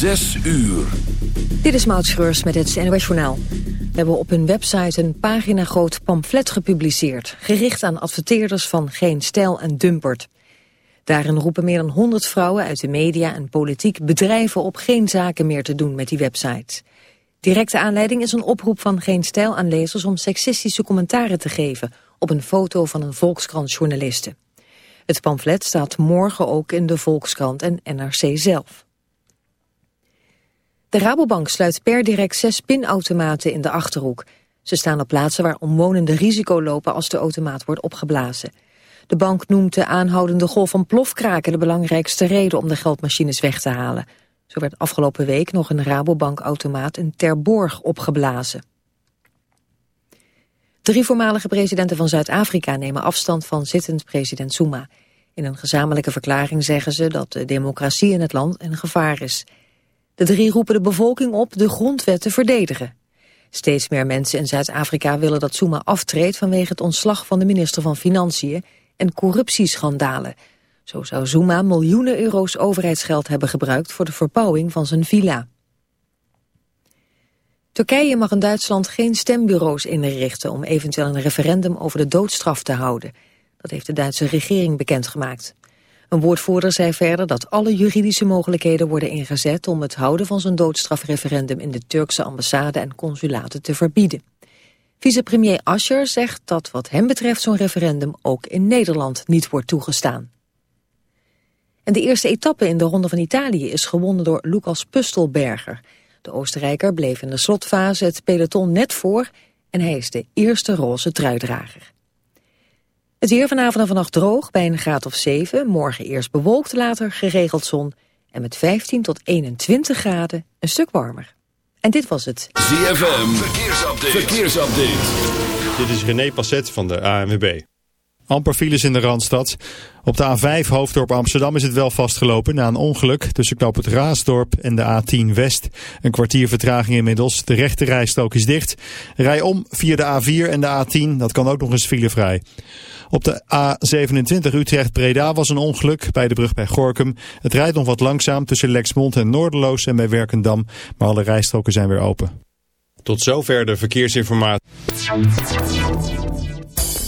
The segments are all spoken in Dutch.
Zes uur. Dit is Maud Schreurs met het NOS Journaal. We hebben op hun website een pagina groot pamflet gepubliceerd... gericht aan adverteerders van Geen Stijl en Dumpert. Daarin roepen meer dan 100 vrouwen uit de media en politiek... bedrijven op geen zaken meer te doen met die website. Directe aanleiding is een oproep van Geen Stijl aan lezers... om seksistische commentaren te geven op een foto van een Volkskrant-journaliste. Het pamflet staat morgen ook in de Volkskrant en NRC zelf. De Rabobank sluit per direct zes pinautomaten in de Achterhoek. Ze staan op plaatsen waar omwonenden risico lopen als de automaat wordt opgeblazen. De bank noemt de aanhoudende golf van plofkraken de belangrijkste reden om de geldmachines weg te halen. Zo werd afgelopen week nog een Rabobank-automaat in Terborg opgeblazen. Drie voormalige presidenten van Zuid-Afrika nemen afstand van zittend president Zuma. In een gezamenlijke verklaring zeggen ze dat de democratie in het land een gevaar is. De drie roepen de bevolking op de grondwet te verdedigen. Steeds meer mensen in Zuid-Afrika willen dat Zuma aftreedt vanwege het ontslag van de minister van Financiën en corruptieschandalen. Zo zou Zuma miljoenen euro's overheidsgeld hebben gebruikt voor de verbouwing van zijn villa. Turkije mag in Duitsland geen stembureaus inrichten om eventueel een referendum over de doodstraf te houden. Dat heeft de Duitse regering bekendgemaakt. Een woordvoerder zei verder dat alle juridische mogelijkheden worden ingezet om het houden van zo'n doodstrafreferendum in de Turkse ambassade en consulaten te verbieden. Vicepremier Ascher zegt dat wat hem betreft zo'n referendum ook in Nederland niet wordt toegestaan. En de eerste etappe in de Ronde van Italië is gewonnen door Lucas Pustelberger. De Oostenrijker bleef in de slotfase het peloton net voor en hij is de eerste roze truidrager. Het weer vanavond en vannacht droog bij een graad of 7. Morgen eerst bewolkt, later geregeld zon. En met 15 tot 21 graden een stuk warmer. En dit was het. ZFM, verkeersupdate. verkeersupdate. Dit is René Passet van de ANWB. Amper files in de Randstad. Op de A5 Hoofddorp Amsterdam is het wel vastgelopen na een ongeluk tussen knoop het Raasdorp en de A10 West. Een kwartier vertraging inmiddels. De rechte rijstrook is dicht. Rij om via de A4 en de A10. Dat kan ook nog eens filevrij. Op de A27 Utrecht-Breda was een ongeluk bij de brug bij Gorkum. Het rijdt nog wat langzaam tussen Lexmond en Noorderloos en bij Werkendam. Maar alle rijstroken zijn weer open. Tot zover de verkeersinformatie.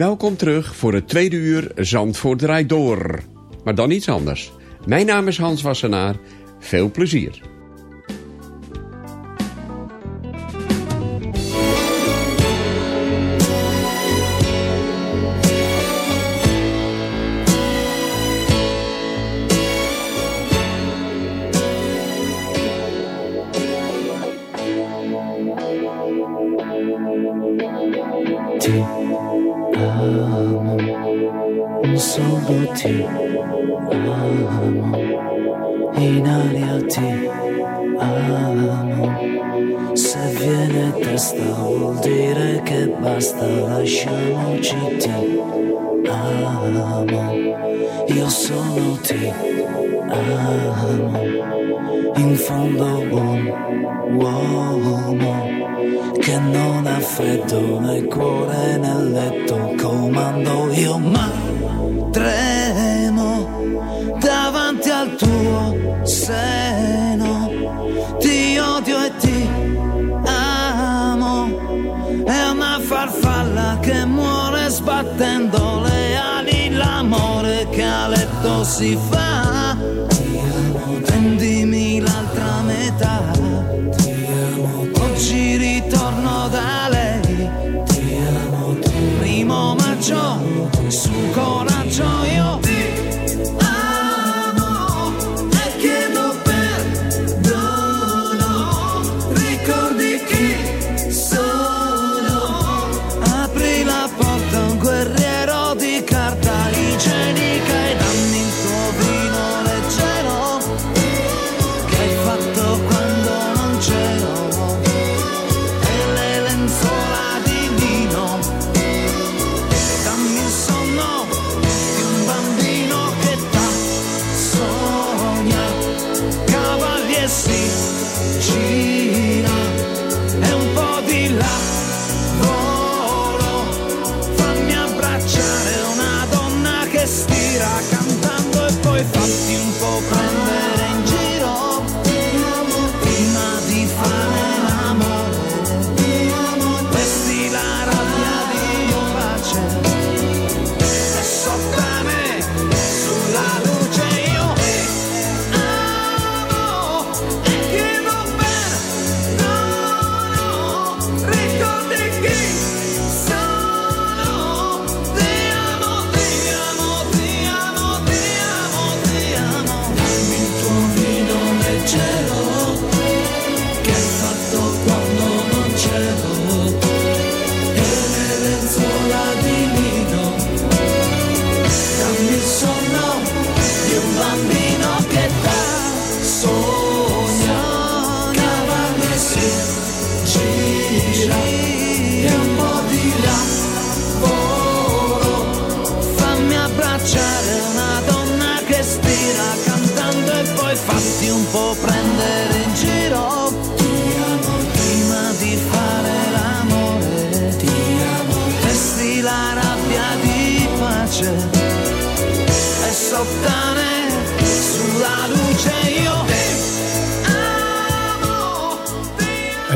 Welkom terug voor het tweede uur Zandvoort draait door. Maar dan iets anders. Mijn naam is Hans Wassenaar. Veel plezier.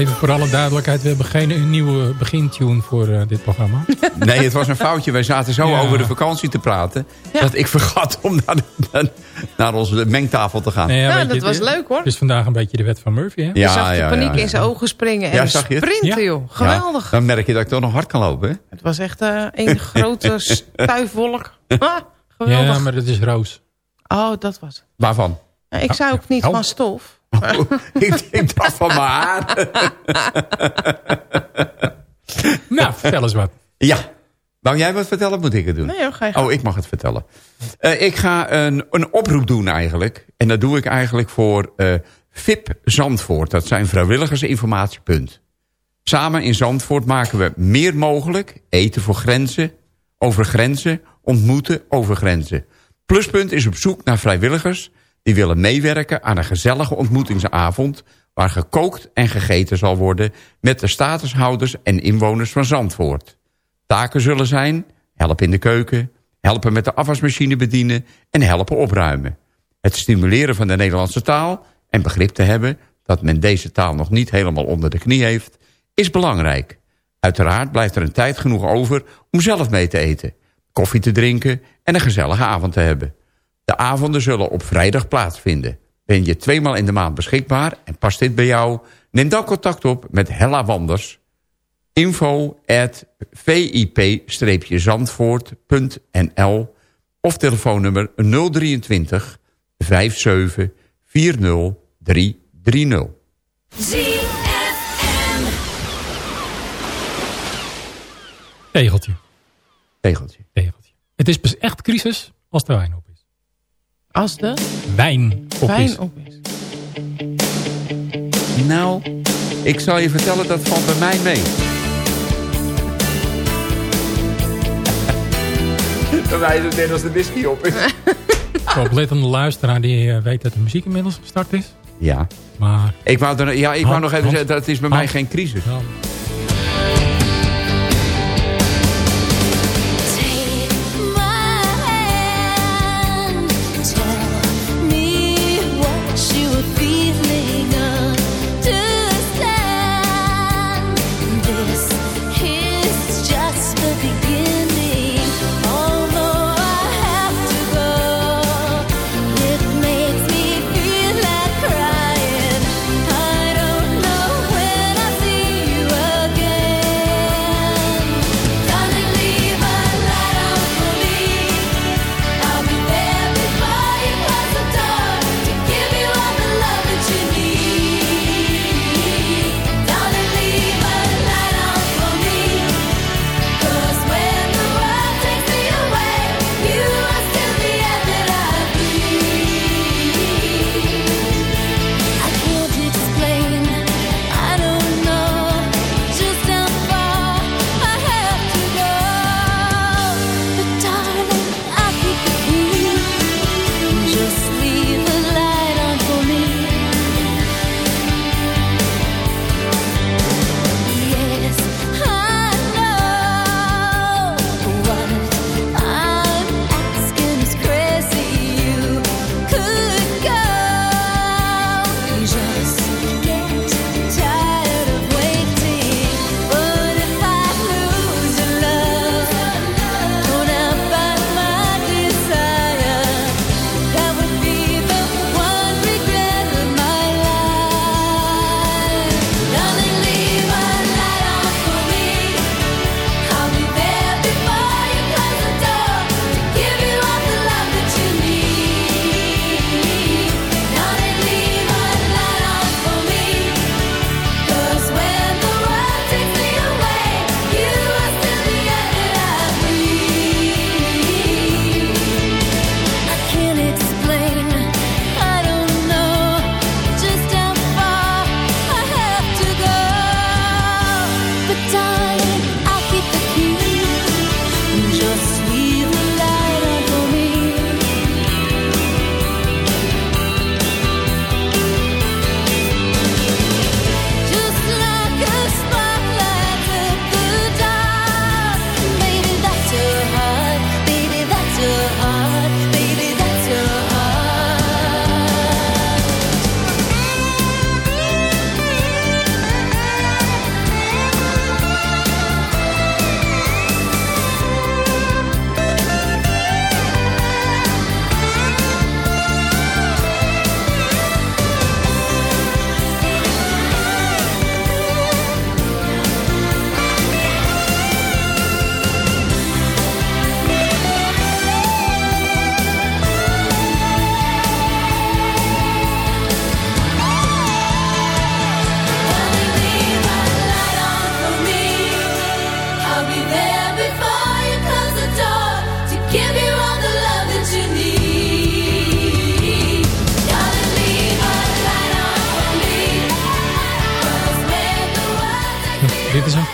Even voor alle duidelijkheid, we hebben geen nieuwe begintune voor eh, dit programma. Nee, het was een foutje. Wij zaten zo Ja. over de vakantie te praten... dat ik vergat om naar, de- naar, onze mengtafel te gaan. Nee, ja, Ja, dat je, was leuk, hoor. Het is vandaag een beetje de wet van Murphy, hè? Je zag de paniek in zijn ogen springen en Ja, zag je sprinten, Ja. joh. Geweldig. Ja, dan merk je dat ik toch nog hard kan lopen. Hè? Het was echt eh een grote stuifwolk. Ah, geweldig. Ja, maar het is roos. Oh, dat was het. Waarvan? Ja, ik zei ook niet Oh. van stof. ik, ik dacht van mijn haar. Nou, vertel eens wat. Ja. Wou jij wat vertellen of moet ik het doen? Nee ga je. Oh, ik mag het vertellen. Eh, ik ga een, een oproep doen eigenlijk. En dat doe ik eigenlijk voor eh VIP Zandvoort. Dat zijn vrijwilligersinformatiepunt. Samen in Zandvoort maken we meer mogelijk. Eten voor grenzen, over grenzen, ontmoeten over grenzen. Pluspunt is op zoek naar vrijwilligers... die willen meewerken aan een gezellige ontmoetingsavond... waar gekookt en gegeten zal worden... met de statushouders en inwoners van Zandvoort. Taken zullen zijn helpen in de keuken... helpen met de afwasmachine bedienen en helpen opruimen. Het stimuleren van de Nederlandse taal en begrip te hebben... dat men deze taal nog niet helemaal onder de knie heeft... is belangrijk. Uiteraard blijft er een tijd genoeg over om zelf mee te eten... koffie te drinken en een gezellige avond te hebben. De avonden zullen op vrijdag plaatsvinden. Ben je tweemaal in de maand beschikbaar en past dit bij jou... neem dan contact op met Hella Wanders info at vip-zandvoort.nl of telefoonnummer 023 57 40 330. Tegeltje, Tegeltje. tegeltje. Het is echt crisis als de wijn op. Als de Wijn op is. wijn op is. Nou, ik zal je vertellen, dat valt bij mij mee. Bij mij net als de whisky op is. De oplettende luisteraar die eh, weet dat de muziek inmiddels gestart is. Ja. Maar Ik wou, er, ja, ik wou nog even zeggen, dat is bij mij geen crisis. ja,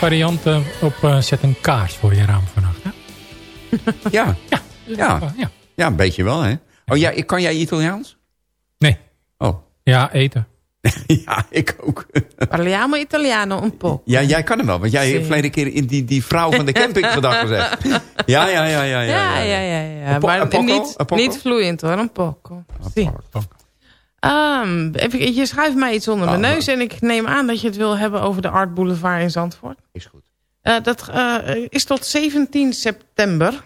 variant eh, op eh, zet een kaars voor je raam vannacht. Hè? Ja. Ja. Ja. ja. ja, een beetje wel, hè? Oh ja, ik- kan jij Italiaans? Nee. Oh. Ja, eten. ja, ik ook. Parliamo Italiano un po'. Ja, jij kan hem wel, want jij Sì. heeft verleden keer in die, die vrouw van de camping gedacht gezegd. Ja, ja, ja, ja. Ja, ja, ja, ja. ja. Maar een poco? niet, Een poco? niet vloeiend hoor, een poco. Zie. Ehm, even, je schuift mij iets onder Ah, mijn neus en ik neem aan dat je het wil hebben over de Art Boulevard in Zandvoort. Is goed. Eh, dat eh, is tot 17 september.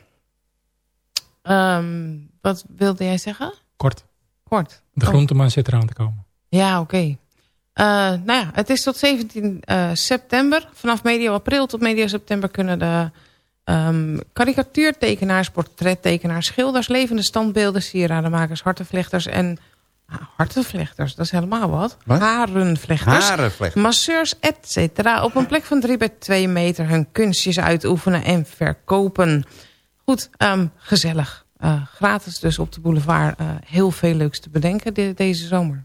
Ehm, wat wilde jij zeggen? Kort. Kort. De Oh. groenteman zit eraan te komen. Ja, oké. Eh, nou ja, het is tot 17 eh, september. Vanaf medio april tot medio september kunnen de ehm karikatuurtekenaars, portrettekenaars, schilders, levende standbeelden, sieradenmakers, hartenvlechters en ah, hartenvlechters, dat is helemaal wat. Wat? Harenvlechters. Harenvlechters. Masseurs, et cetera. Op een plek van 3 bij 2 meter hun kunstjes uitoefenen en verkopen. Goed, ehm, gezellig. Eh, gratis dus op de boulevard. Eh, heel veel leuks te bedenken de- deze zomer.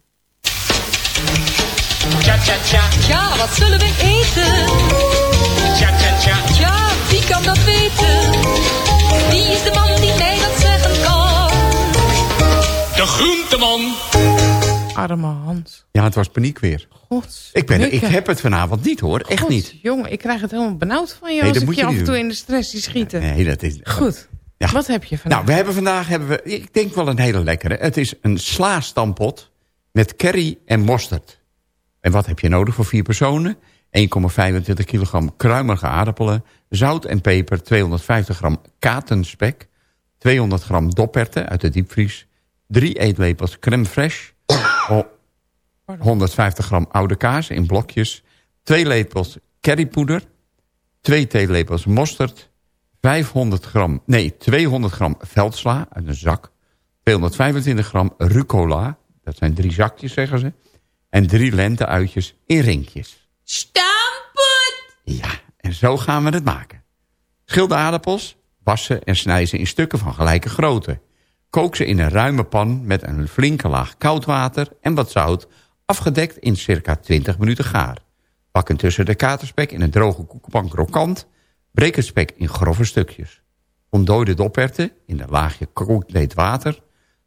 Ja, wat zullen we eten? Tja, tja, tja. Ja, wie kan dat weten? Wie is de man groenteman. Arme Hans. Ja, het was paniek weer. God. Ik, ben, ik heb het vanavond niet hoor, echt niet. Jongen, ik krijg het helemaal benauwd van je Nee, als dat ik moet je je af en toe in de stress zie schieten. Nee, dat is... Goed. Ja. Wat heb je vandaag? Nou, we hebben vandaag, hebben we, ik denk wel een hele lekkere. Het is een sla-stampot met curry en mosterd. En wat heb je nodig voor vier personen? 1,25 kilogram kruimelige aardappelen, zout en peper, 250 gram katenspek, 200 gram dopperten uit de diepvries, 3 eetlepels crème fraîche, oh, 150 gram oude kaas in blokjes, 2 lepels currypoeder, 2 theelepels mosterd, 500 gram, nee, 200 gram veldsla uit een zak. 225 gram rucola. Dat zijn drie zakjes, zeggen ze. En drie lenteuitjes in rinkjes. Stampot! Ja, en zo gaan we het maken. Schil de aardappels, wassen en snij ze in stukken van gelijke grootte. Kook ze in een ruime pan met een flinke laag koud water en wat zout... afgedekt in circa 20 minuten gaar. Bak tussen de katerspek in een droge koekenpan krokant. Breek het spek in grove stukjes. Ontdooi de doperten in een laagje kookleed water.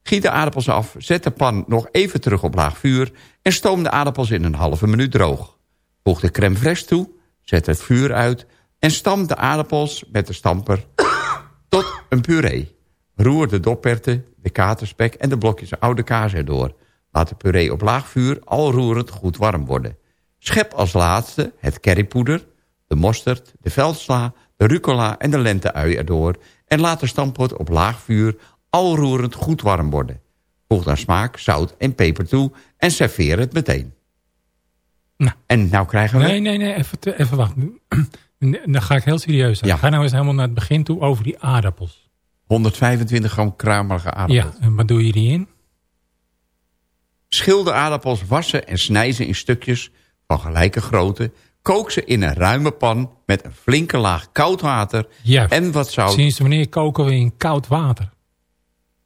Giet de aardappels af, zet de pan nog even terug op laag vuur... en stoom de aardappels in een halve minuut droog. Voeg de crème fraîche toe, zet het vuur uit... en stamp de aardappels met de stamper tot een puree. Roer de doperten, de katerspek en de blokjes oude kaas erdoor. Laat de puree op laag vuur al roerend goed warm worden. Schep als laatste het currypoeder, de mosterd, de veldsla, de rucola en de lenteui erdoor... en laat de stampot op laag vuur al roerend goed warm worden. Voeg dan smaak, zout en peper toe en serveer het meteen. Nou. En nou krijgen we... Nee, nee, nee, even, even wachten. Dan ga ik heel serieus. Ja. Ga nou eens helemaal naar het begin toe over die aardappels. 125 gram kruimelige aardappels. Ja, en wat doe je die in? Schil de aardappels, wassen en snij ze in stukjes van gelijke grootte. Kook ze in een ruime pan met een flinke laag koud water Juist. en wat zout. Sinds wanneer koken we in koud water?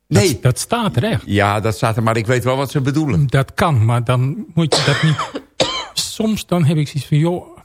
Dat, Nee, dat staat er echt. ja, dat staat er, maar ik weet wel wat ze bedoelen. Dat kan, maar dan moet je dat niet... Soms dan heb ik zoiets van, joh,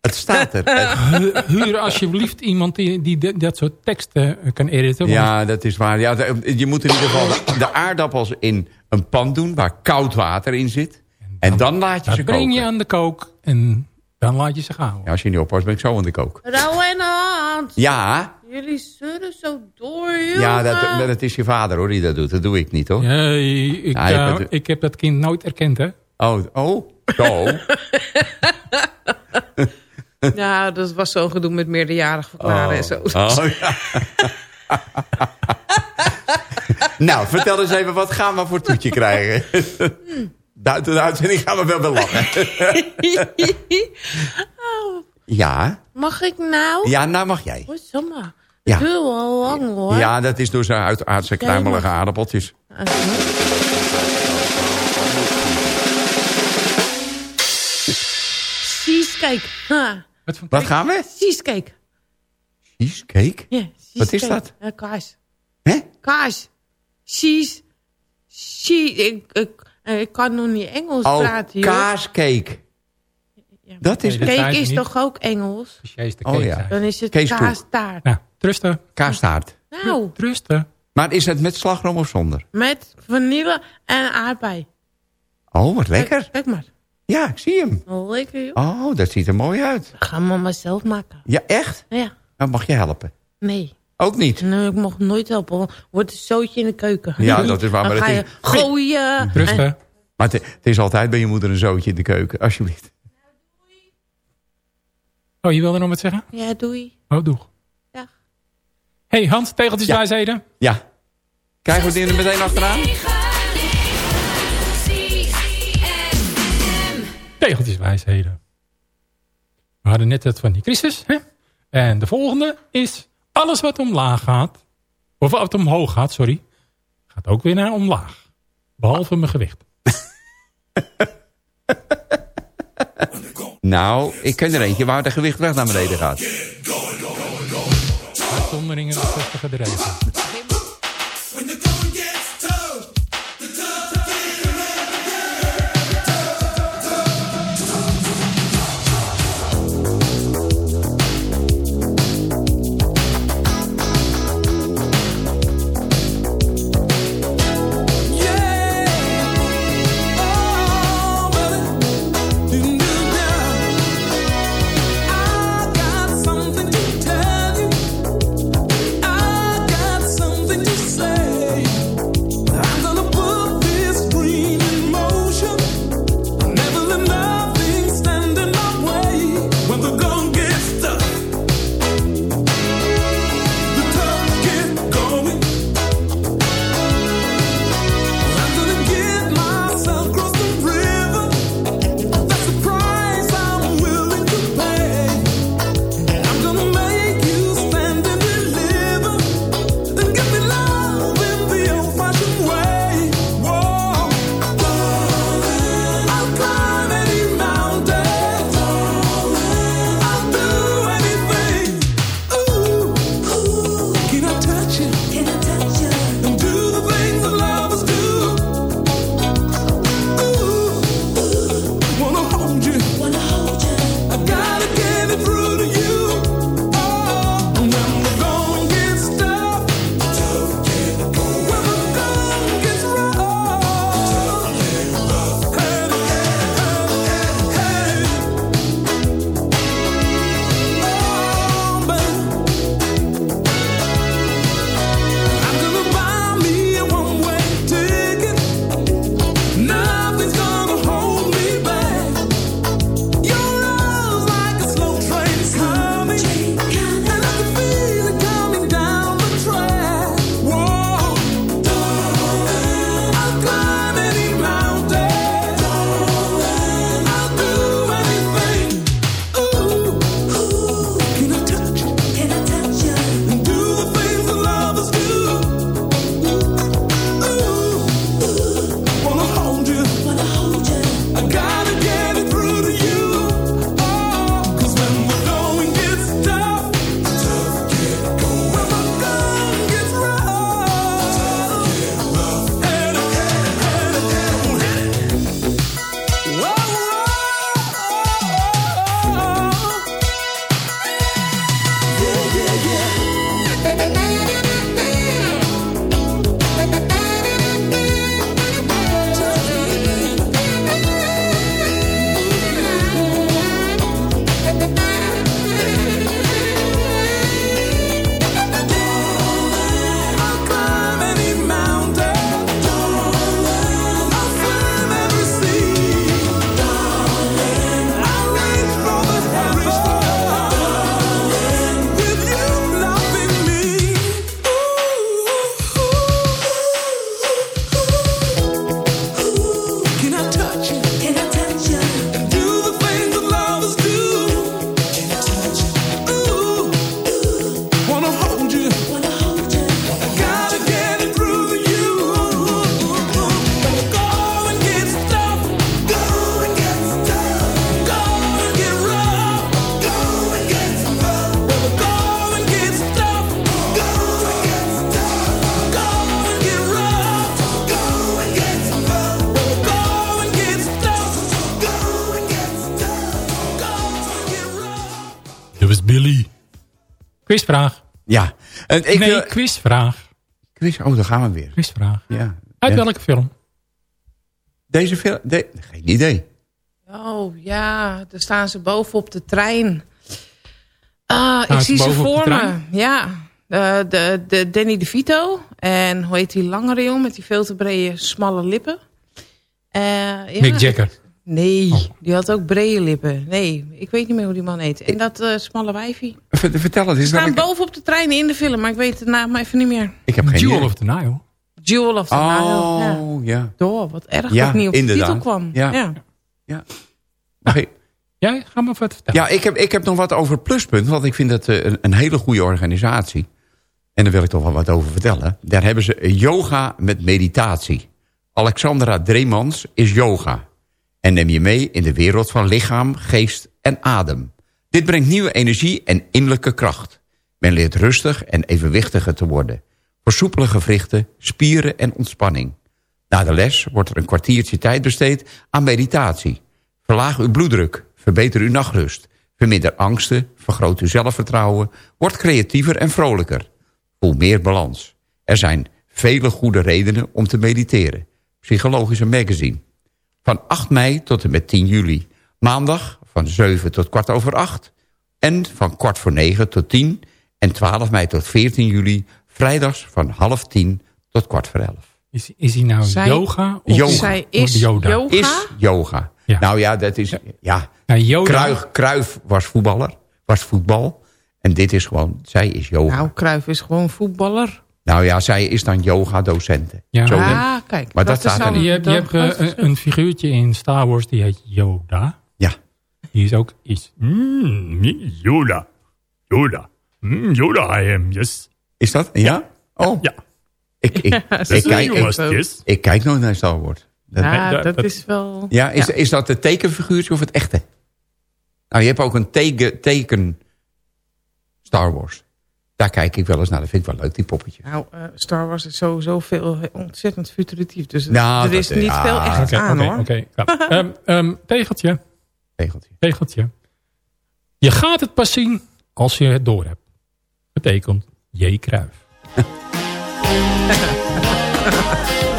Het staat er. Huur alsjeblieft iemand die, die dat soort teksten eh, kan editen. want ja, dat is waar. Ja, je moet in ieder geval de aardappels in een pan doen waar koud water in zit. En dan laat je ze breng koken. je aan de kook en dan laat je ze gaan. Ja, als je niet oppast, ben ik zo aan de kook. Rauw en Hans. Ja, Jullie zullen zo door, jongen. ja dat, dat is je vader hoor die dat doet. Dat doe ik niet hoor. Nee, ik, eh, bent- ik heb dat kind nooit erkend, hè? Oh, oh, zo. Ja, dat was zo'n gedoe met meerderjarig verklaren en zo. Oh, ja. nou, vertel eens even, wat gaan we voor toetje krijgen? Buiten de uitzending gaan we wel weer lachen. ja, Mag ik nou? ja, nou mag jij. Oh, zomaar. Ja. Wel lang, hoor. Ja, dat is door zijn uitaardse kruimelige aardappeltjes. Cheesecake. Ha. Wat gaan we? Cheesecake. Cheesecake? Ja, Wat is cheesecake. dat? Ja, kaas. Hè? Kaas. Cheese. Cheese. Ik, ik, ik kan nog niet Engels Oh, praten, joh. kaascake. Ja. Dat is Nee, Cake is niet. toch ook Engels? Precies, de Oh, ja. Dan is het Kees kaastaart. Nou, trusten. kaastaart. Nou, Trusten. Maar is het met slagroom of zonder? met vanille en aardbei. Oh, wat lekker. Kijk, kijk maar. Ja, ik zie hem. Lekker, joh. Oh, dat ziet er mooi uit. Ga mama zelf maken. Ja, echt? Ja. Dan mag je helpen. Nee. Ook niet. Nee, ik mag nooit helpen. want Wordt een zootje in de keuken. Ja, dat is waar, Dan maar ga dat je is- gooien. en- Trusten. Maar het, is altijd bij je moeder een zootje in de keuken. Alsjeblieft. Oh, je wilde nog wat zeggen? Ja, doei. Oh, doeg. Dag. hey, Hans, tegeltjes Ja. wijsheden. Ja. Krijgen we die er meteen achteraan? Tegeltjes wijsheden. We hadden net het van die crisis. Hè? En de volgende is... Alles wat omlaag gaat... Of wat omhoog gaat, sorry. Gaat ook weer naar omlaag. Behalve mijn gewicht. Nou, ik ken er eentje waar de gewicht weg naar beneden gaat. Uitzonderingen bevestigen de regel. Ik, nee, quizvraag. quiz, oh, daar gaan we weer. Quizvraag. Ja. Uit Ja. welke film? Deze film? de- geen idee. Oh ja, daar staan ze boven op de trein. Ah, ik zie ze voor me. Ja, Eh, de, de Danny DeVito. En hoe heet die langere jongen met die veel te brede, smalle lippen? Eh, ja, Mick Jagger. Nee, Oh. die had ook brede lippen. Nee, ik weet niet meer hoe die man heet. En dat eh, smalle wijfie. Ver- vertel het Ze eens. staan welke- boven op de trein in de film, maar ik weet de naam even niet meer. Ik heb geen Jewel idee. of the Nile. Jewel of the Nile. Ja. Oh, ja. Door, wat erg Ja, dat ik niet op de titel kwam. Ja. Ja. ja. Ik- Jij, ga maar wat vertellen. Ja, ik heb, ik heb nog wat over Pluspunt. Want ik vind het eh, een, een hele goede organisatie. En daar wil ik toch wel wat over vertellen. Daar hebben ze yoga met meditatie. Alexandra Dreemans is yoga. En neem je mee in de wereld van lichaam, geest en adem. Dit brengt nieuwe energie en innerlijke kracht. Men leert rustig en evenwichtiger te worden. Voor soepele gewrichten, spieren en ontspanning. Na de les wordt er een kwartiertje tijd besteed aan meditatie. Verlaag uw bloeddruk, verbeter uw nachtrust. Verminder angsten, vergroot uw zelfvertrouwen. Word creatiever en vrolijker. Voel meer balans. Er zijn vele goede redenen om te mediteren. Psychologische magazine. Van 8 mei tot en met 10 juli. Maandag van 7 tot kwart over 8. En van kwart voor 9 tot 10. En 12 mei tot 14 juli. Vrijdags van half 10 tot kwart voor 11. Is, is hij nou Zij- yoga of, Yoga. Zij is Yoda? yoga. Is yoga. Ja. Nou ja, dat is... Ja, Ja, Yoda. Kruif, Kruif was voetballer. Was voetbal. En dit is gewoon... Zij is yoga. Nou, Cruijff is gewoon voetballer. Nou ja, zij is dan yoga-docenten. Ja. Zo. Ah, kijk. Maar dat staat er niet. Je hebt, je hebt dan groot een, figuurtje in Star Wars die heet Yoda. Ja. Die is ook iets. Mm, Yoda. Yoda. Mm, Yoda I am, yes. Is dat? Ja? Oh. Ja. Ik, ik, kijk, ik, ik kijk nooit naar Star Wars. Dat- Ja, dat- dat, dat- is wel... ja, is, is dat het tekenfiguurtje of het echte? Nou, je hebt ook een teken, teken Star Wars. Daar kijk ik wel eens naar. Dat vind ik wel leuk, die poppetjes. Nou, eh, Star Wars is sowieso veel eh, ontzettend futuritief. Dus Nou, er dat- is niet ja, veel echt Oké, aan, oké, hoor. oké. Ja. Ehm, ehm, tegeltje. Tegeltje. Tegeltje. Je gaat het pas zien als je het door hebt. Betekent J. Kruif.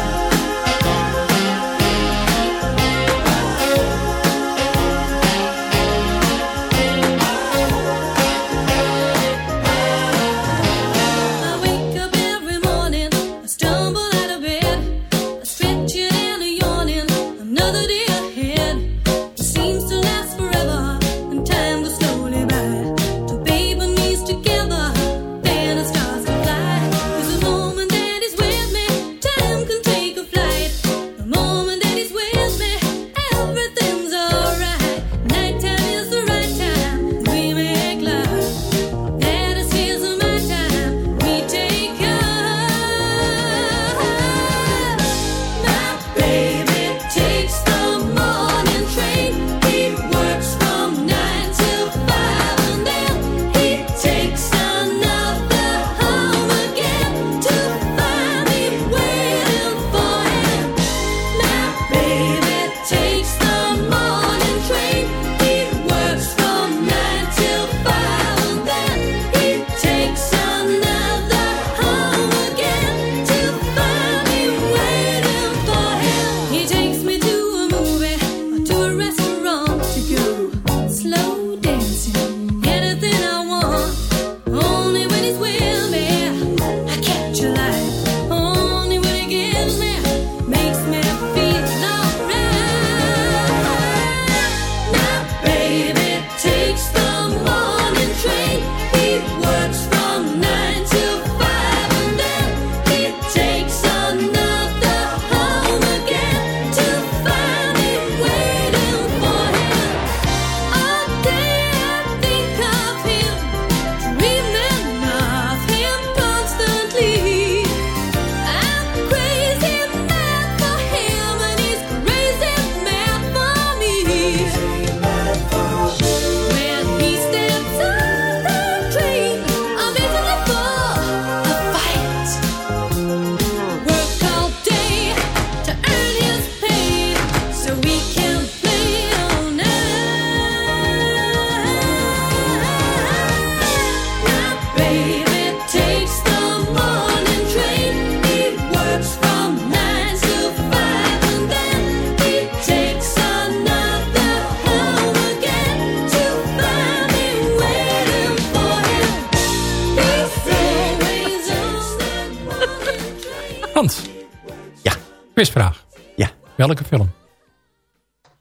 Welke film?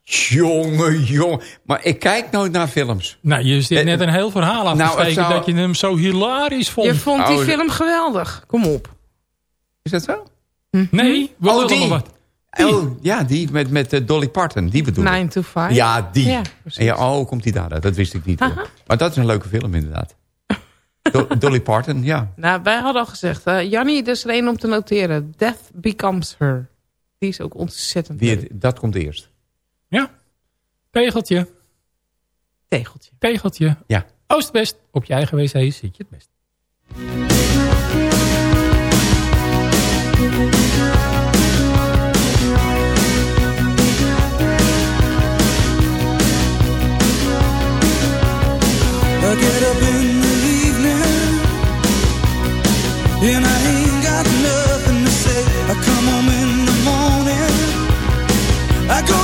Jongen, jongen. Maar ik kijk nooit naar films. Nou, je zit Eh, net een heel verhaal af te nou, het steken zou- dat je hem zo hilarisch vond. Je vond die Oh, film geweldig. Kom op. Is dat zo? Nee, we Oh, lullen die. wat. Oh, ja, die met, met eh, Dolly Parton. Die bedoel ik. 9 to 5. Ja, die. Ja, Ja, oh, komt die daar? uit? Dat wist ik niet. Maar dat is een leuke film inderdaad. Do- Dolly Parton, ja. Nou, wij hadden al gezegd, eh Jannie, dus er één om te noteren. Death Becomes Her. Die is ook ontzettend Die, leuk. dat komt eerst. Ja. Tegeltje, Tegeltje. tegeltje. Ja. Oost-West, op je eigen wc zit je het best. I get up in the evening and I I go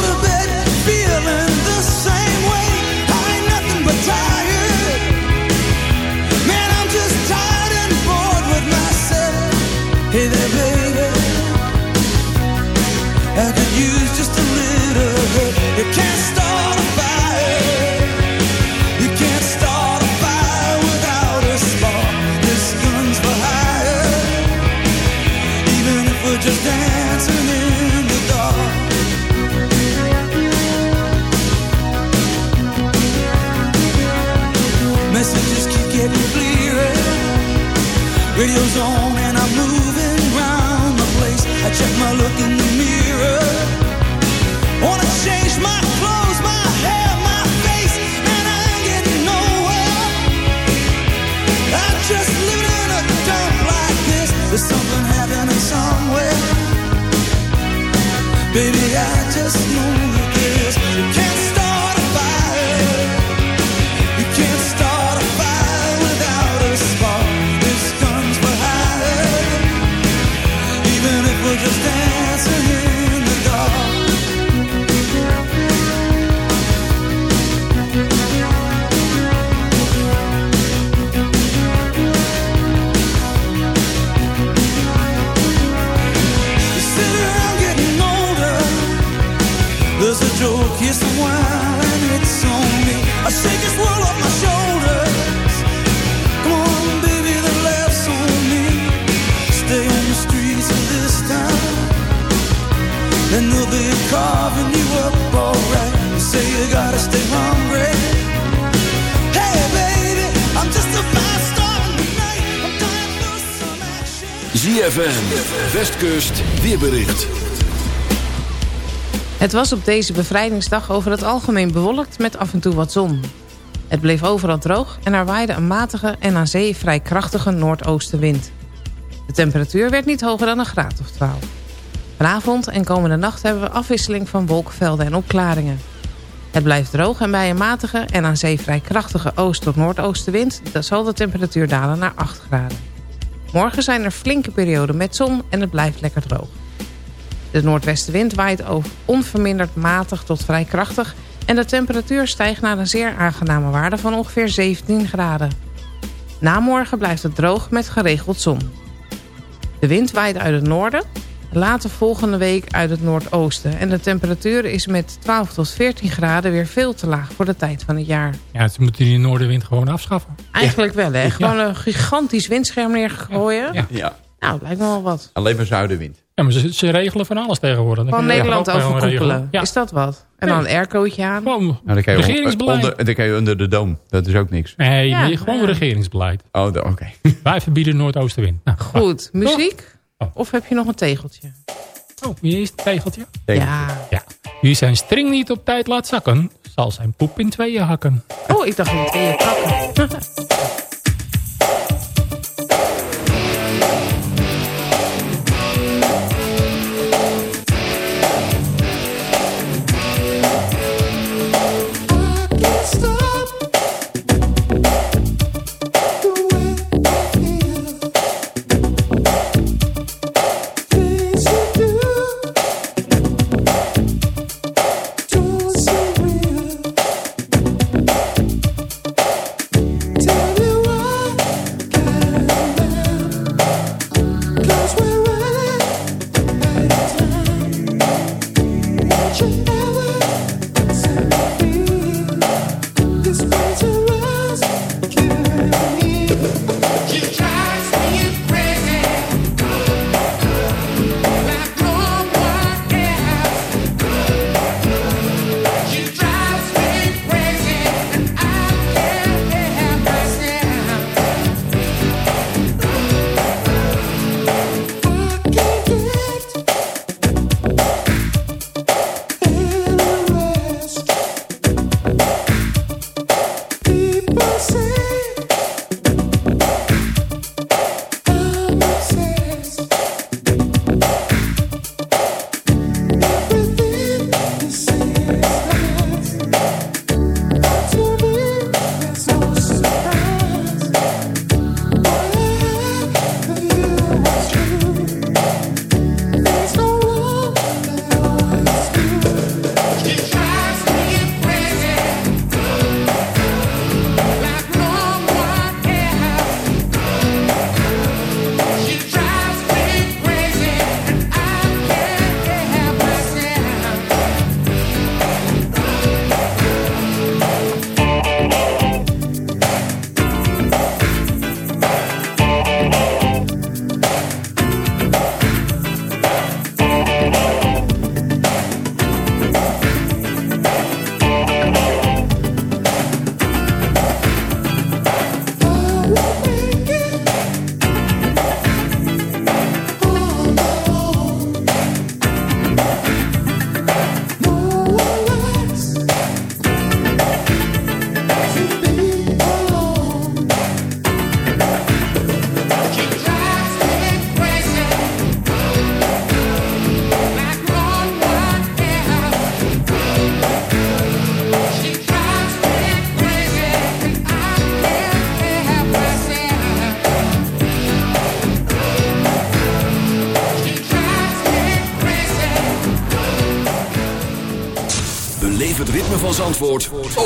Westkust, weerbericht. Het was op deze bevrijdingsdag over het algemeen bewolkt met af en toe wat zon. Het bleef overal droog en er waaide een matige en aan zee vrij krachtige noordoostenwind. De temperatuur werd niet hoger dan een graad of 12. Vanavond en komende nacht hebben we afwisseling van wolkenvelden en opklaringen. Het blijft droog en bij een matige en aan zee vrij krachtige oost- tot noordoostenwind... zal de temperatuur dalen naar 8 graden. Morgen zijn er flinke perioden met zon en het blijft lekker droog. De noordwestenwind waait over onverminderd matig tot vrij krachtig... en de temperatuur stijgt naar een zeer aangename waarde van ongeveer 17 graden. Na morgen blijft het droog met geregeld zon. De wind waait uit het noorden, later volgende week uit het noordoosten... en de temperatuur is met 12 tot 14 graden weer veel te laag voor de tijd van het jaar. Ja, ze moeten die noordenwind gewoon afschaffen. Eigenlijk wel, hè? Gewoon een gigantisch windscherm neergooien. Ja. Ja, Nou, lijkt me wel wat. alleen maar zuidenwind. Ja, maar ze, ze regelen van alles tegenwoordig. Dan Van Nederland overkoepelen. Ja, Is dat wat? En dan een aircootje aan. gewoon Nou, dan kan je, regeringsbeleid. onder, dan kan je onder de doom. Dat is ook niks. Nee, Ja, nee, gewoon ja. regeringsbeleid. Oh, oké. Wij verbieden noordoostenwind. Nou, Goed, muziek? Oh. Of heb je nog een tegeltje? oh, hier is het tegeltje. Ja. Ja. Wie zijn string niet op tijd laat zakken, zal zijn poep in tweeën hakken. Oh, ik dacht in tweeën kakken.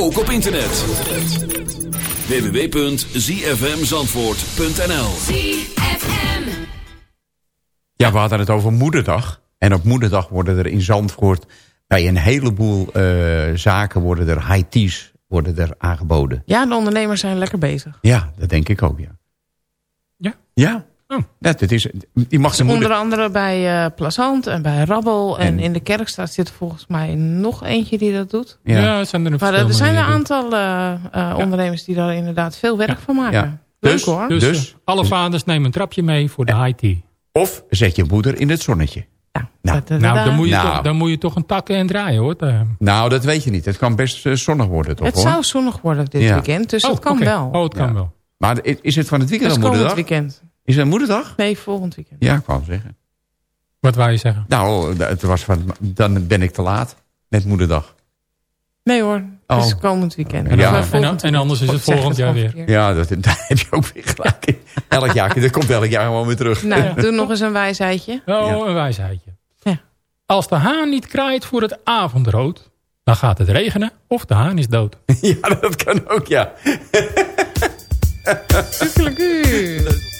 ook op internet. www.zfmzandvoort.nl Ja, we hadden het over moederdag. En op moederdag worden er in Zandvoort... bij een heleboel eh, zaken worden er high teas worden er aangeboden. Ja, de ondernemers zijn lekker bezig. Ja, dat denk ik ook, ja. Ja? Ja. Oh. Ja, het is, die mag zijn moeder... Onder andere bij eh Plazant en bij Rabbel. En, En- in de Kerkstraat zit volgens mij nog eentje die dat doet. Ja, Ja. het zijn er een Maar er zijn een aantal eh, eh, ondernemers die daar inderdaad veel werk van maken. Ja. Leuk Dus- hoor. Dus, Dus- alle vaders nemen een trapje mee voor de high tea. Of zet je moeder in het zonnetje. Ja. Nou, Da- da- Nou, da- dan moet, je Nou. toch, dan moet je toch een takken en draaien hoor. Nou, dat weet je niet. Het kan best zonnig worden, toch? het hoor? zou zonnig worden dit Ja. weekend, dus oh, dat kan wel. Oh, het kan Ja. wel. Maar is het van het weekend is dan komend moederdag? weekend. Is het moederdag? Nee, volgend weekend. Ja, ik wou zeggen. Wat wou je zeggen? Nou, het was van, dan ben ik te laat met moederdag. Nee hoor, het is Oh. komend weekend. Ja. En- volgend en anders is het volgend jaar weer. Ja, dat, daar heb je ook weer gelijk in. Elk jaar, dat komt elk jaar gewoon weer terug. Nou, doe nog eens een wijsheidje. Oh, Ja. een wijsheidje. Ja. Als de haan niet kraait voor het avondrood, dan gaat het regenen of de haan is dood. Ja, dat kan ook, ja. Tuurlijk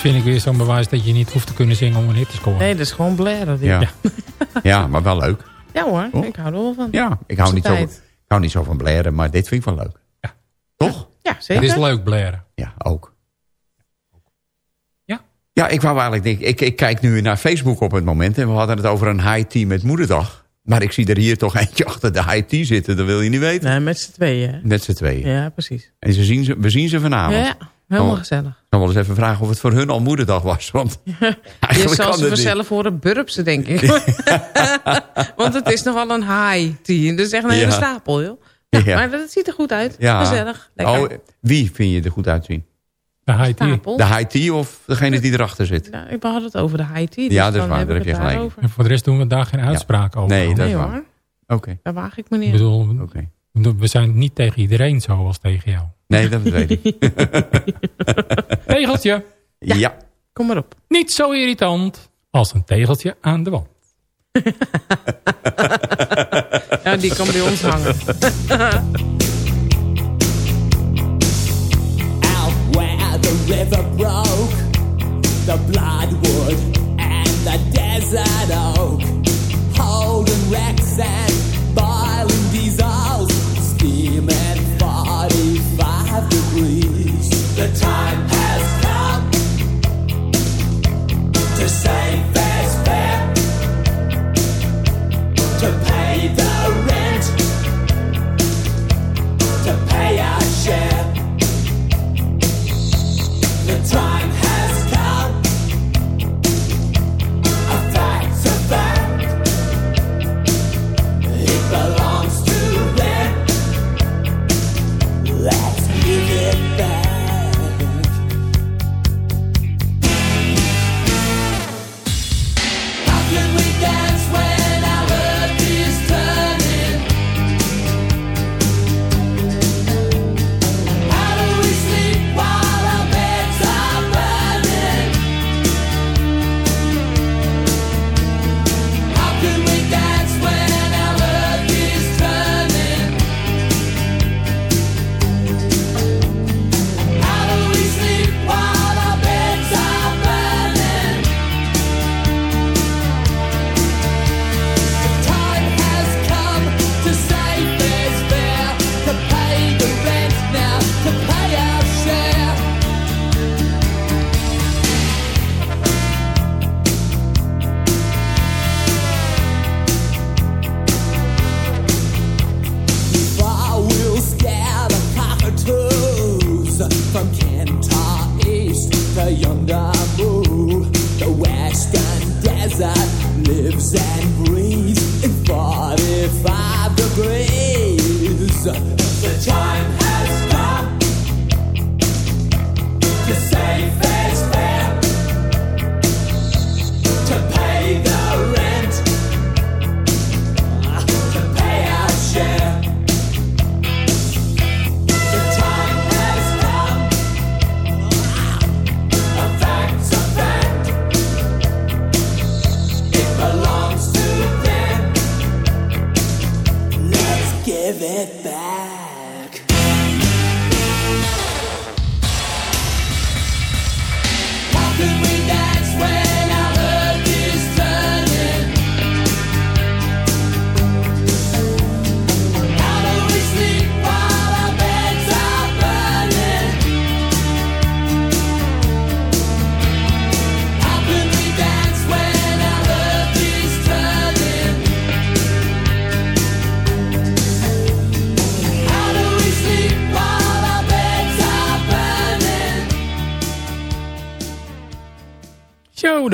vind ik weer zo'n bewijs dat je niet hoeft te kunnen zingen om een hit te scoren. Nee, dat is gewoon blaren. Ja. Ja. ja, maar wel leuk. hoor, Toch? ik hou er wel van. Ja, ik hou, niet zo, Tijd. ik hou niet zo van blaren, maar dit vind ik wel leuk. Ja. Toch? Ja, Het zeker. is leuk blaren. Ja, ook. Ja? Ja, ik wou eigenlijk denken, ik, ik kijk nu naar Facebook op het moment en we hadden het over een high tea met moederdag. Maar ik zie er hier toch eentje achter de high tea zitten, dat wil je niet weten. Nee, met z'n tweeën. hè? Met z'n tweeën. Ja, precies. En ze zien ze, we zien ze vanavond. Ja, helemaal gezellig. Ik kan wel eens even vragen of het voor hun al moederdag was. Want Je eigenlijk zal ze niet. vanzelf horen burpsen, denk ik. Want het is nogal een high tea. Dus echt een hele Ja. stapel, joh. Ja, Ja. Maar dat ziet er goed uit. Ja. Gezellig. Lekker. Oh, wie vind je er goed uitzien? De high tea. stapel. De high tea of degene die erachter zit? Ja, ik had het over de high tea. Dus Ja, dat is waar, daar heb je gelijk. En voor de rest doen we daar geen uitspraak over. Nee, dat Nee is waar. hoor, Oké, daar waag ik me niet Ik aan. bedoel, oké. We zijn niet tegen iedereen zo als tegen jou. Nee, dat weet ik. Tegeltje. ja. Kom maar op. Niet zo irritant als een tegeltje aan de wand. Ja, die kan bij ons hangen. Out where the river broke, the bloodwood and the desert oak. Holding wrecks and The time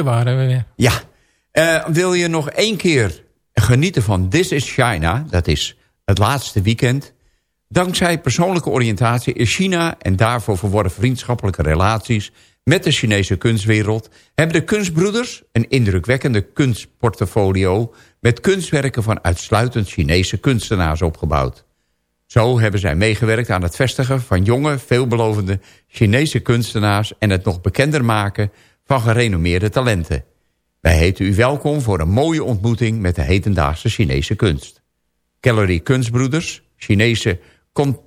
waren. Ja. Eh, wil je nog één keer genieten van This is China? Dat is het laatste weekend. Dankzij persoonlijke oriëntatie in China... en daarvoor verworven vriendschappelijke relaties... met de Chinese kunstwereld... hebben de kunstbroeders een indrukwekkende kunstportfolio... met kunstwerken van uitsluitend Chinese kunstenaars opgebouwd. Zo hebben zij meegewerkt aan het vestigen van jonge, veelbelovende Chinese kunstenaars... en het nog bekender maken van gerenommeerde talenten. Wij heten u welkom voor een mooie ontmoeting met de hedendaagse Chinese kunst. Gallery Kunstbroeders, Chinese... Con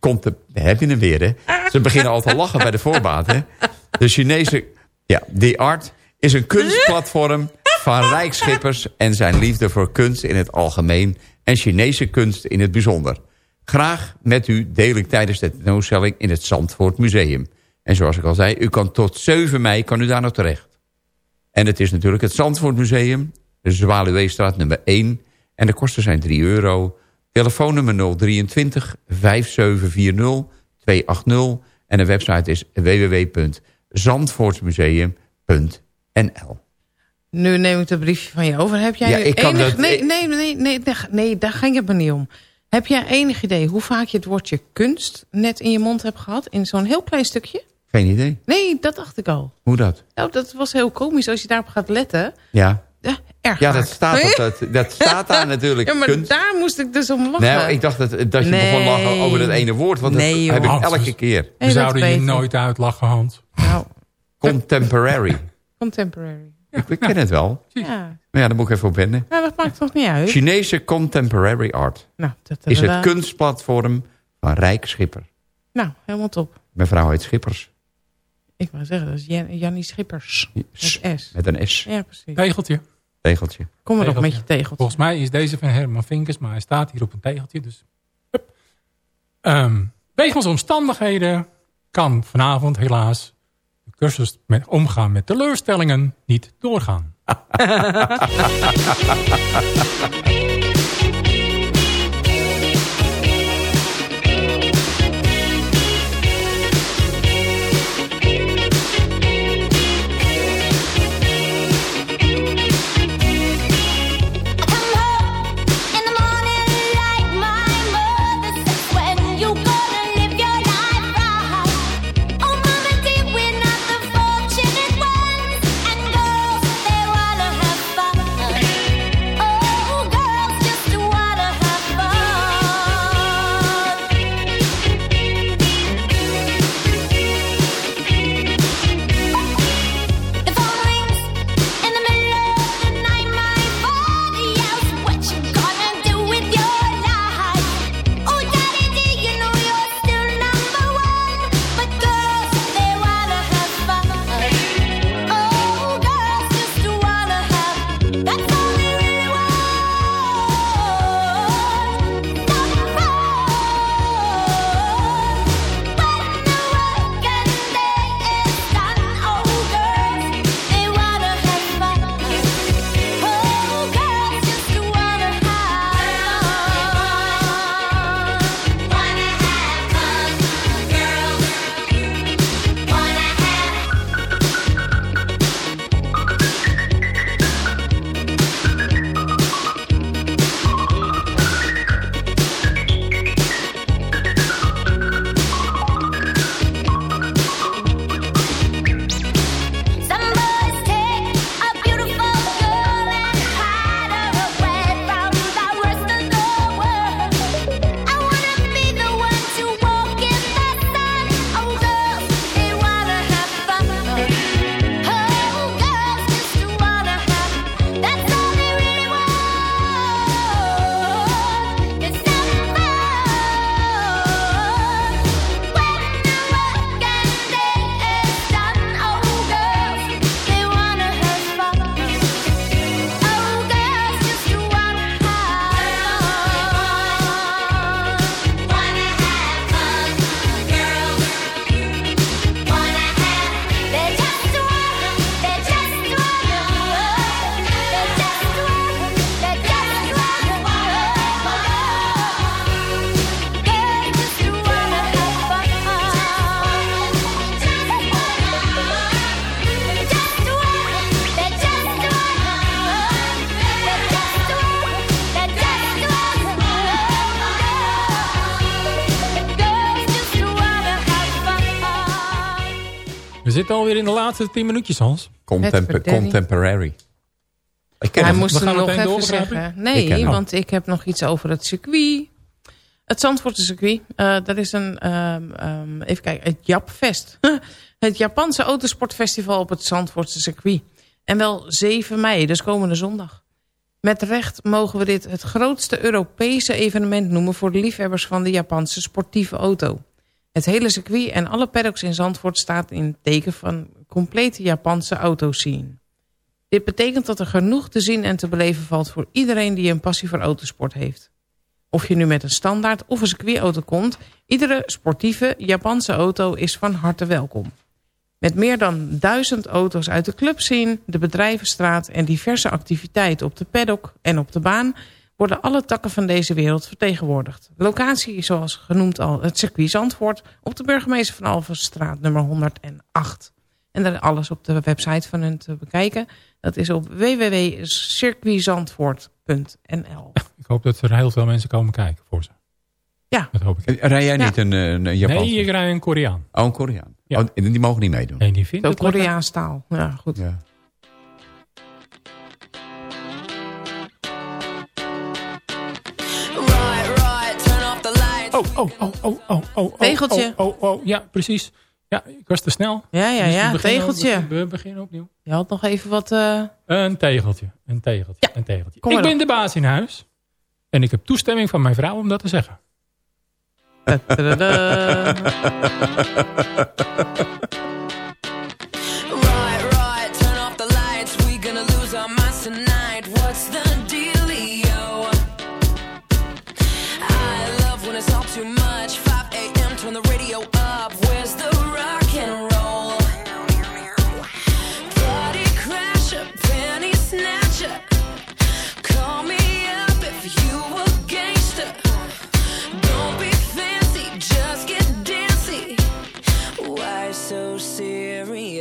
Conte heb je weer, hè? Ze beginnen al te lachen bij de voorbaat, hè? De Chinese... Ja, The Art is een kunstplatform van rijkschippers... en zijn liefde voor kunst in het algemeen... en Chinese kunst in het bijzonder. Graag met u deel ik tijdens de tentoonstelling in het Zandvoort Museum. En zoals ik al zei, u kan tot 7 mei kan u daar nog terecht. En het is natuurlijk het Zandvoort Museum, de Zwaluweestraat nummer 1. En de kosten zijn 3 euro. Telefoonnummer 023 5740 280. En de website is www.zandvoortsmuseum.nl Nu neem ik het briefje van je over. Heb jij Ja, ik kan dat- nee, nee, nee, nee, nee, daar ging het me niet om. Heb jij enig idee hoe vaak je het woordje kunst net in je mond hebt gehad? In zo'n heel klein stukje? Geen idee. Nee, dat dacht ik al. Hoe dat? Nou, dat was heel komisch als je daarop gaat letten. Ja. Ja, erg Ja, dat staat, op dat, dat staat daar natuurlijk. Ja, maar Kunst. daar moest ik dus om lachen. Nee, ik dacht dat, dat je Nee. begon lachen over dat ene woord. Want Nee, dat heb ik elke keer. We zouden je nooit uitlachen, Hans. Nou, Contemporary. contemporary. Ik, ik ken het wel. Ja. Maar ja, daar moet ik even op wennen. Nou, dat maakt toch niet uit? Chinese Contemporary Art Nou, dat, is het kunstplatform van Rijk Schipper. Nou, helemaal top. Mijn vrouw heet Schippers. Ik wou zeggen, dat is Jan- Jannie Schippers. S- Met S. Met een S. Ja, precies. Tegeltje. Tegeltje. Kom maar op met je tegeltje. Volgens mij is deze van Herman Vinkers, maar hij staat hier op een tegeltje. Dus. Ehm, wegens omstandigheden kan vanavond helaas de cursus met omgaan met teleurstellingen niet doorgaan. de laatste 10 minuutjes, Hans. Contempo- contemporary. Ik ken Hij hem. moest We hem gaan nog even zeggen. Nee, want ik heb nog iets over het circuit. Het Zandvoortse circuit. Eh dat is een, ehm, ehm, even kijken, het Japfest. het Japanse autosportfestival op het Zandvoortse circuit. En wel 7 mei, dus komende zondag. Met recht mogen we dit het grootste Europese evenement noemen... voor de liefhebbers van de Japanse sportieve auto. Het hele circuit en alle paddocks in Zandvoort staat in het teken van complete Japanse autoscene. Dit betekent dat er genoeg te zien en te beleven valt voor iedereen die een passie voor autosport heeft. Of je nu met een standaard of een circuitauto komt, iedere sportieve Japanse auto is van harte welkom. Met meer dan duizend auto's uit de clubscene, de bedrijvenstraat en diverse activiteiten op de paddock en op de baan worden alle takken van deze wereld vertegenwoordigd. Locatie is zoals genoemd al het circuit Zandvoort op de burgemeester van Alphenstraat nummer 108. En daar is alles op de website van hun te bekijken. Dat is op www.circuitzandvoort.nl Ik hoop dat er heel veel mensen komen kijken voor ze. Ja. Dat hoop ik. Rij jij Ja. niet een, eh, een Japans? Nee, ik rij een Koreaan. Oh, een Koreaan. Ja. Oh, die mogen niet meedoen. Nee, die vindt Zo lekker. Koreaans taal. Ja, goed. Ja. Oh, oh, oh, oh, oh. Tegeltje. Oh, oh, oh, ja, precies. Ja, ik was te snel. Ja, ja, Dus ja, tegeltje. We, beginnen opnieuw. Je had nog even wat... eh, Een tegeltje, een tegeltje, Ja, een tegeltje. kom Ik ben de baas in huis. En ik heb toestemming van mijn vrouw om dat te zeggen.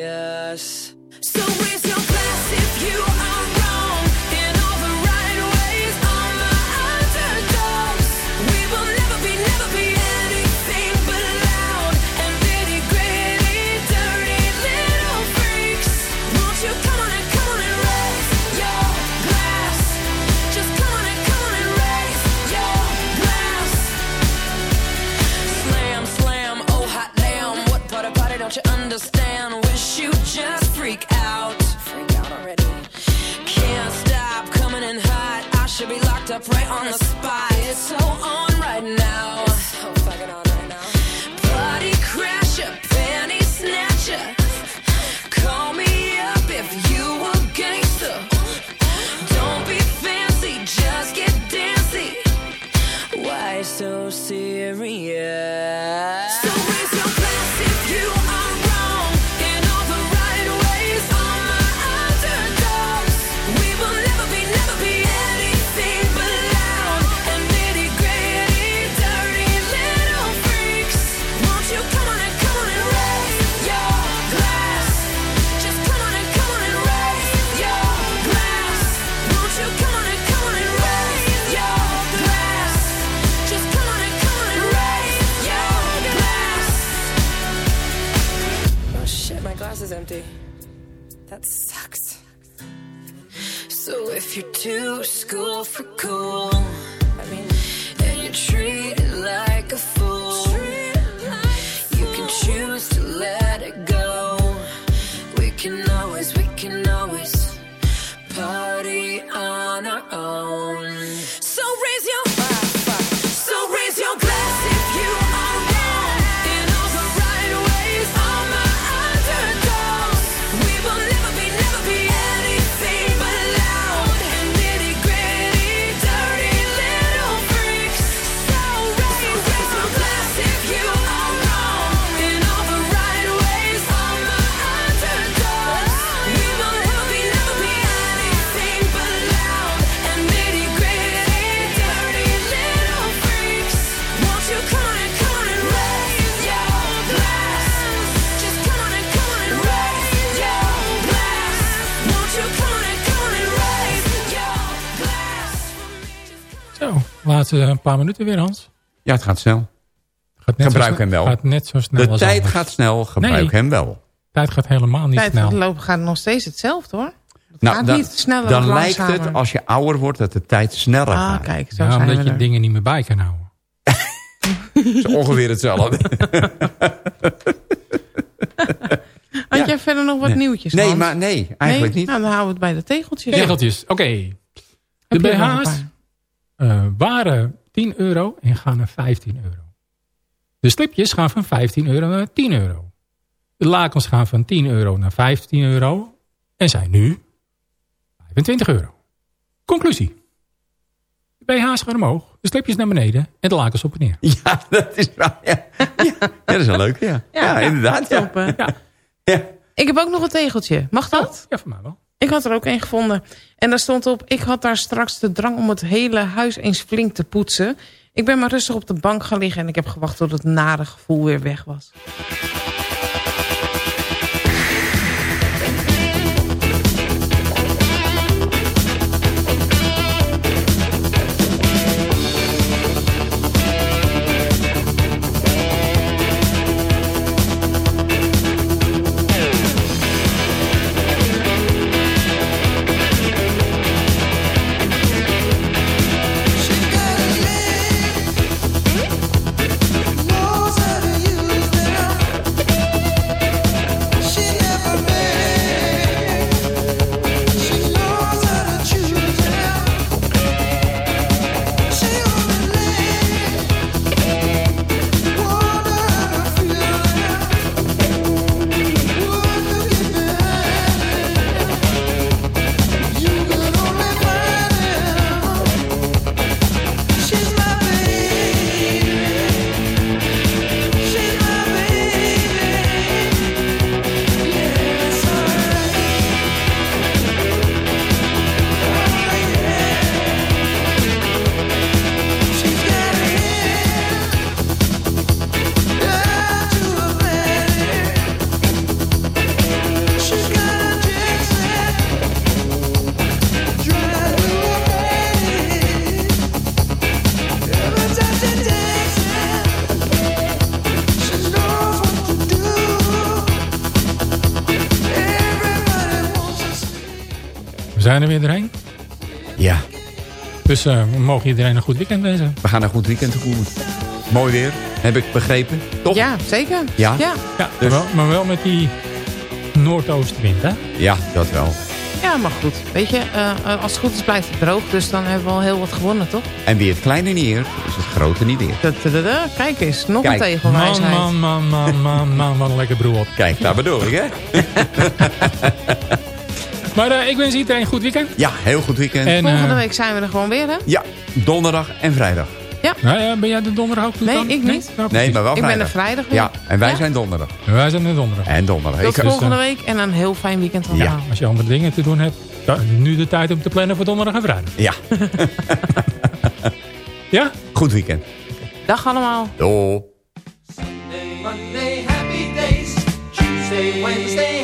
serious? So raise your glass if you are wrong. In pray on the laatste een paar minuten weer, Hans. Ja, het gaat snel. Gaat net Gebruik zo snel- hem wel. Gaat net zo snel De als tijd anders. gaat snel, gebruik Nee. hem wel. tijd gaat helemaal niet Tijd snel. lopen gaat nog steeds hetzelfde hoor. Het Nou, gaat dan, niet sneller dan lijkt het als je ouder wordt dat de tijd sneller Ah, gaat. kijk, zo Ja, zijn omdat we je er. dingen niet meer bij kan houden. Het is ongeveer hetzelfde. Had Ja. jij verder nog wat Nee. nieuwtjes, Nee, Hans? maar nee, eigenlijk Nee? niet. Nou, dan houden we het bij de tegeltjes. Tegeltjes, oké. De BH's eh, waren 10 euro en gaan naar 15 euro. De slipjes gaan van 15 euro naar 10 euro. De lakens gaan van 10 euro naar 15 euro en zijn nu 25 euro. Conclusie. De BH's gaan omhoog, de slipjes naar beneden en de lakens op en neer. Ja, dat is waar. Ja, ja. ja dat is wel leuk. Ja, ja, inderdaad. Ja. Ja, Ja. Ik heb ook nog een tegeltje. Mag dat? ja voor mij wel. Ik had er ook een gevonden. En daar stond op, ik had daar straks de drang om het hele huis eens flink te poetsen. Ik ben maar rustig op de bank gaan liggen en ik heb gewacht tot het nare gevoel weer weg was. Dus we mogen iedereen een goed weekend wensen. we gaan een goed weekend tegemoet. Mooi weer, heb ik begrepen. Toch? Ja, zeker. Ja? Ja, Ja, Dus- maar, wel, maar wel met die noordoostenwind, hè? Ja, dat wel. ja maar goed. Weet je, eh, eh, als het goed is blijft het droog. Dus dan hebben we al heel wat gewonnen, toch? En wie het kleine niet eert, is het grote niet eert. Da, da, da, da. Kijk eens, nog Kijk, een tegelwijsheid. Man, man, man, man, man, man, wat een lekker brood. Kijk, daar bedoel ik, hè? Maar eh, ik wens iedereen een goed weekend. Ja, heel goed weekend. En, Volgende eh, week zijn we er gewoon weer, hè? Ja, donderdag en vrijdag. nou ja, ben jij de donderdag ook toe Nee, dan? ik niet. Nou, Nee, maar wel Ik ben vrijdag. er vrijdag weer. Ja, en wij Ja. zijn donderdag. Wij zijn de donderdag. En donderdag. Tot Ik, volgende week en een heel fijn weekend allemaal. Ja. Als je andere dingen te doen hebt, nu de tijd om te plannen voor donderdag en vrijdag. ja, Ja? goed weekend. Dag allemaal. Doei. Monday, happy days. Tuesday, Wednesday,